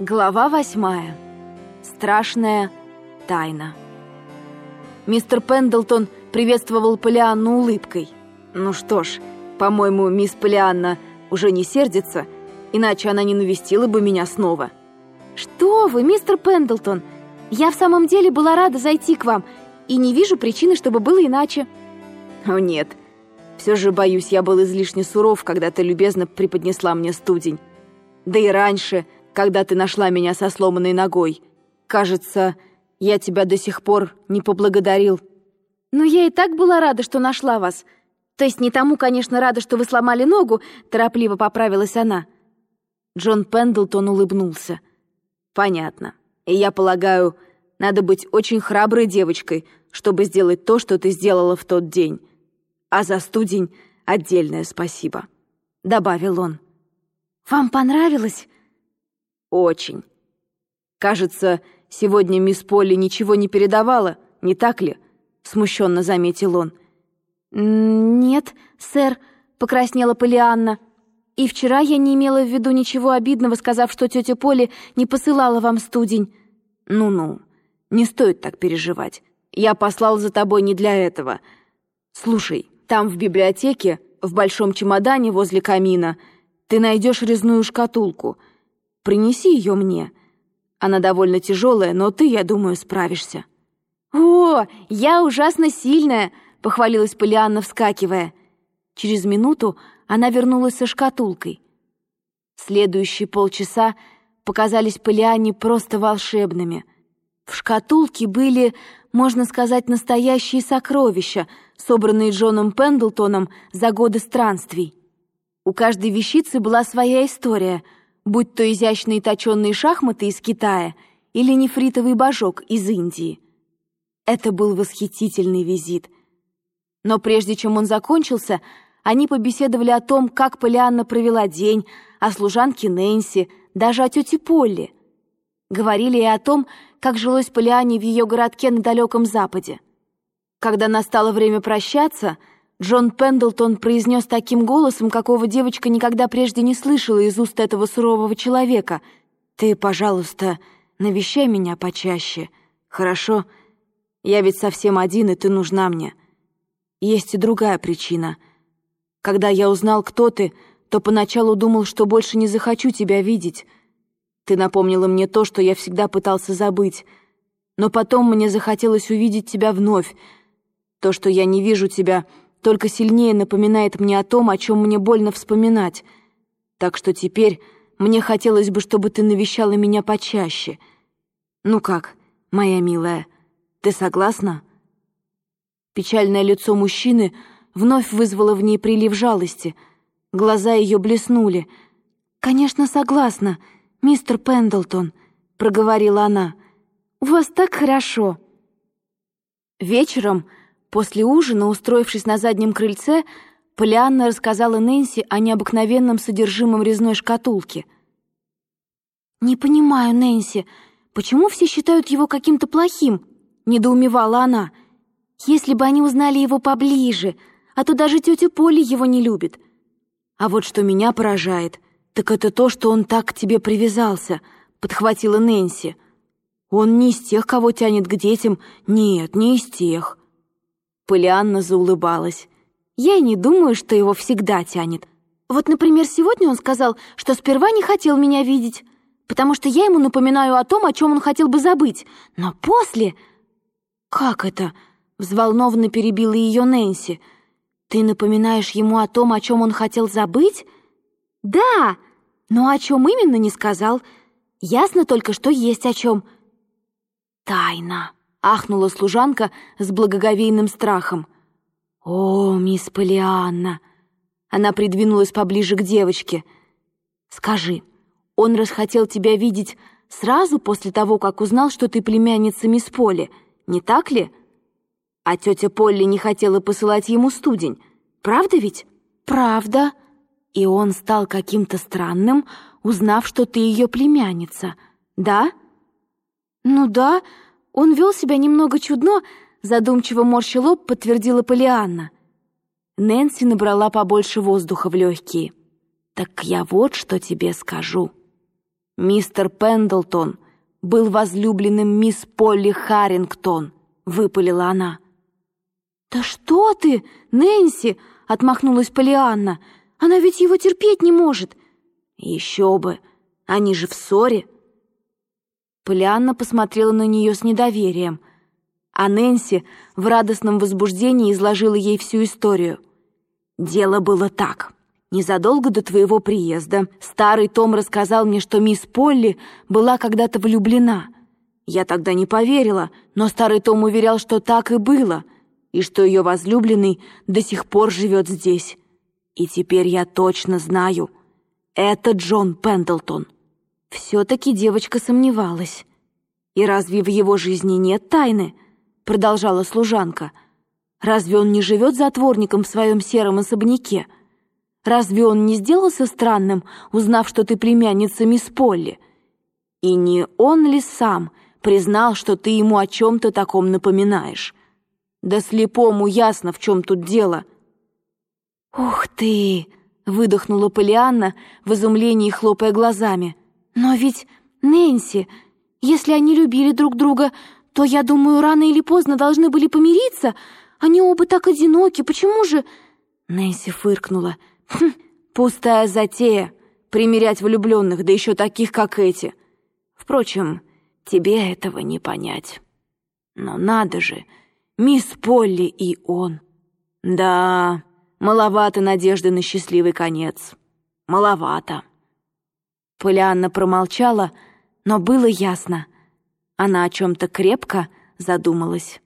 Глава восьмая. Страшная тайна. Мистер Пендлтон приветствовал Полианну улыбкой. Ну что ж, по-моему, мисс Полианна уже не сердится, иначе она не навестила бы меня снова. Что вы, мистер Пендлтон? Я в самом деле была рада зайти к вам и не вижу причины, чтобы было иначе. О нет, все же, боюсь, я был излишне суров, когда ты любезно преподнесла мне студень. Да и раньше – когда ты нашла меня со сломанной ногой. Кажется, я тебя до сих пор не поблагодарил». «Но я и так была рада, что нашла вас. То есть не тому, конечно, рада, что вы сломали ногу», — торопливо поправилась она. Джон Пендлтон улыбнулся. «Понятно. И я полагаю, надо быть очень храброй девочкой, чтобы сделать то, что ты сделала в тот день. А за студень отдельное спасибо», — добавил он. «Вам понравилось?» «Очень. Кажется, сегодня мисс Полли ничего не передавала, не так ли?» — смущенно заметил он. «Нет, сэр», — покраснела Полианна. «И вчера я не имела в виду ничего обидного, сказав, что тетя Поли не посылала вам студень». «Ну-ну, не стоит так переживать. Я послал за тобой не для этого. Слушай, там в библиотеке, в большом чемодане возле камина, ты найдешь резную шкатулку — Принеси ее мне. Она довольно тяжелая, но ты, я думаю, справишься». «О, я ужасно сильная!» — похвалилась Полианна, вскакивая. Через минуту она вернулась со шкатулкой. Следующие полчаса показались Полианне просто волшебными. В шкатулке были, можно сказать, настоящие сокровища, собранные Джоном Пендлтоном за годы странствий. У каждой вещицы была своя история — будь то изящные точенные шахматы из Китая или нефритовый божок из Индии. Это был восхитительный визит. Но прежде чем он закончился, они побеседовали о том, как Полианна провела день, о служанке Нэнси, даже о тете Полли. Говорили и о том, как жилось Полиане в ее городке на далеком западе. Когда настало время прощаться — Джон Пендлтон произнес таким голосом, какого девочка никогда прежде не слышала из уст этого сурового человека. «Ты, пожалуйста, навещай меня почаще, хорошо? Я ведь совсем один, и ты нужна мне. Есть и другая причина. Когда я узнал, кто ты, то поначалу думал, что больше не захочу тебя видеть. Ты напомнила мне то, что я всегда пытался забыть. Но потом мне захотелось увидеть тебя вновь. То, что я не вижу тебя — только сильнее напоминает мне о том, о чем мне больно вспоминать. Так что теперь мне хотелось бы, чтобы ты навещала меня почаще. Ну как, моя милая, ты согласна?» Печальное лицо мужчины вновь вызвало в ней прилив жалости. Глаза ее блеснули. «Конечно, согласна, мистер Пендлтон», — проговорила она. «У вас так хорошо». Вечером После ужина, устроившись на заднем крыльце, Полианна рассказала Нэнси о необыкновенном содержимом резной шкатулки. «Не понимаю, Нэнси, почему все считают его каким-то плохим?» — недоумевала она. «Если бы они узнали его поближе, а то даже тетя Поли его не любит. А вот что меня поражает, так это то, что он так к тебе привязался», — подхватила Нэнси. «Он не из тех, кого тянет к детям, нет, не из тех». Полианна заулыбалась. «Я и не думаю, что его всегда тянет. Вот, например, сегодня он сказал, что сперва не хотел меня видеть, потому что я ему напоминаю о том, о чем он хотел бы забыть. Но после...» «Как это?» — взволнованно перебила ее Нэнси. «Ты напоминаешь ему о том, о чем он хотел забыть?» «Да, но о чем именно не сказал. Ясно только, что есть о чем». «Тайна», — ахнула служанка с благоговейным страхом. «О, мисс Полианна!» Она придвинулась поближе к девочке. «Скажи, он расхотел тебя видеть сразу после того, как узнал, что ты племянница мисс Поли, не так ли? А тетя Полли не хотела посылать ему студень, правда ведь?» «Правда. И он стал каким-то странным, узнав, что ты ее племянница, да?» «Ну да», он вел себя немного чудно, задумчиво морщил лоб, подтвердила Полианна. Нэнси набрала побольше воздуха в легкие. «Так я вот что тебе скажу. Мистер Пендлтон был возлюбленным мисс Полли Харрингтон, выпалила она. «Да что ты, Нэнси!» — отмахнулась Полианна. «Она ведь его терпеть не может!» «Еще бы! Они же в ссоре!» Полианна посмотрела на нее с недоверием, а Нэнси в радостном возбуждении изложила ей всю историю. «Дело было так. Незадолго до твоего приезда старый Том рассказал мне, что мисс Полли была когда-то влюблена. Я тогда не поверила, но старый Том уверял, что так и было, и что ее возлюбленный до сих пор живет здесь. И теперь я точно знаю, это Джон Пендлтон». Все-таки девочка сомневалась. «И разве в его жизни нет тайны?» — продолжала служанка. «Разве он не живет затворником в своем сером особняке?» Разве он не сделался странным, узнав, что ты племянница мисс Полли? И не он ли сам признал, что ты ему о чем-то таком напоминаешь? Да слепому ясно, в чем тут дело. «Ух ты!» — выдохнула Полианна в изумлении, хлопая глазами. «Но ведь, Нэнси, если они любили друг друга, то, я думаю, рано или поздно должны были помириться. Они оба так одиноки, почему же...» Нэнси фыркнула. Хм, пустая затея — примерять влюбленных, да еще таких, как эти. Впрочем, тебе этого не понять. Но надо же, мисс Полли и он. Да, маловато надежды на счастливый конец. Маловато. Полианна промолчала, но было ясно. Она о чем-то крепко задумалась.